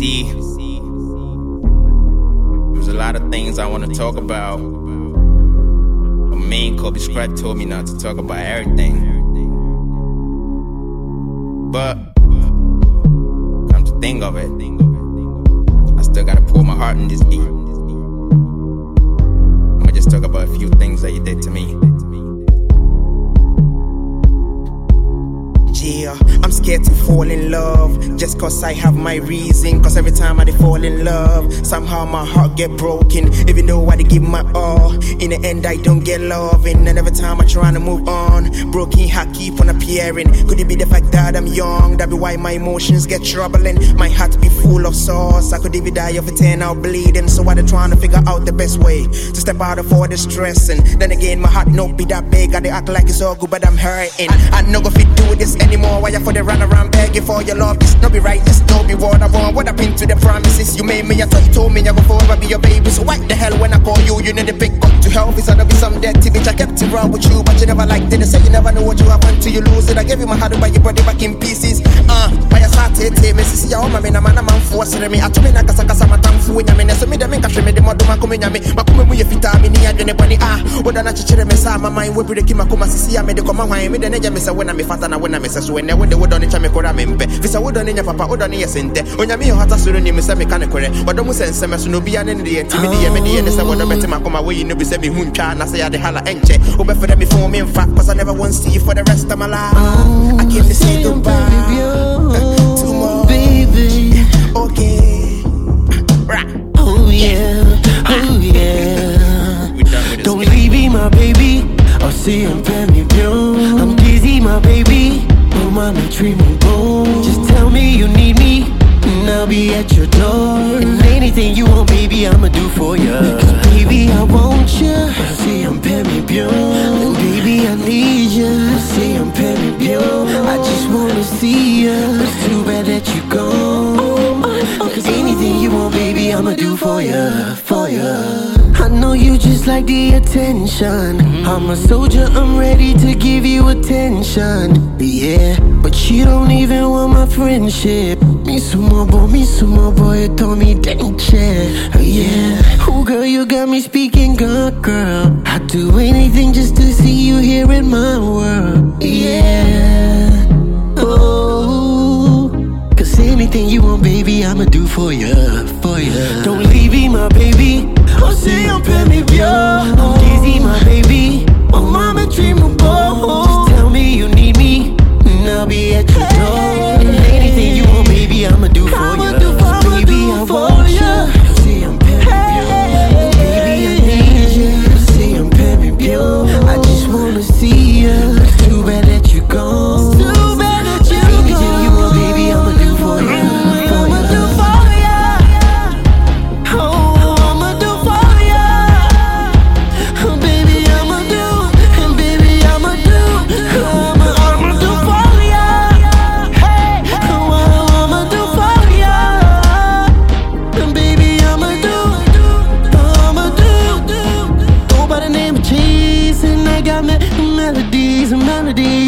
see, there's a lot of things I want to talk about. But and Kobe Scratch told me not to talk about everything. But, come to think of it, I still gotta pour my heart in this beat. I'ma just talk about a few things that you did to me. Fall in love just cause I have my reason. Cause every time I fall in love, somehow my heart get broken. Even though I give my all, in the end I don't get loving. And every time I try to move on, broken heart keep on appearing. Could it be the fact that I'm young? That be why my emotions get troubling. My heart be full of sauce. I could even die of a 10 out bleeding. So I trying to figure out the best way to step out of all the stress. And then again, my heart no be that big. I dey act like it's all good, but I'm hurting. I, I no go fit do this anymore. Why you for the run around begging for your love? This no be right, this no be what I want. What I've been to the promises you made me. I thought you told me I will forever be your baby. So why the hell when I call you, you need to pick up to help? It's gonna be some dirty bitch. I kept it raw with you, but you never liked it. They say you never know what you have until you lose it. I gave you my heart, but you your body back in pieces. Uh, why you start to take me? See, your man, I'm a man forcing me. I told me, my tongue for when I'm in. So me, the men can show me the me. Coming with your feet, I'm in the end, and ah, what I'm not children, my mind, we break him, I come and see, I made the command, I made the name, when I'm a fat and when I'm so when they would have done it, kora mempe. Fisa wodo ne nya papa wodo ne yesente onyame yo hata soro ni misa meka ne kore wodo mu senseme so no bia ne ne de ntimi de me de ne se wodo beti makoma we no bi se me hu ntwa na se ya hala wo be fere me phone me mfa cause never want see for the rest of my life. I came to say goodbye see I'm very pure. I'm dizzy, my baby. Oh, mama, treat me bold. Just tell me you need me, and I'll be at your door. And anything you want, baby, I'ma do for you. Cause baby, I want you. I see I'm very pure. And baby, I need you. I see I'm very pure. I just wanna see you. It's too bad that you gone. Oh, oh, oh, Cause anything you want, baby, I'ma do for you, for you. I know you just like the attention. Mm-hmm. I'm a soldier, I'm ready to give you attention. Yeah, but you don't even want my friendship. Me more boy, me more boy, told me danger. Yeah, oh girl, you got me speaking good, girl. I'd do anything just to see for you, for you. Don't leave me, my baby. Oh, say I'm penny pure. I'm dizzy, my baby. Oh, boy.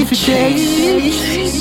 If for chase.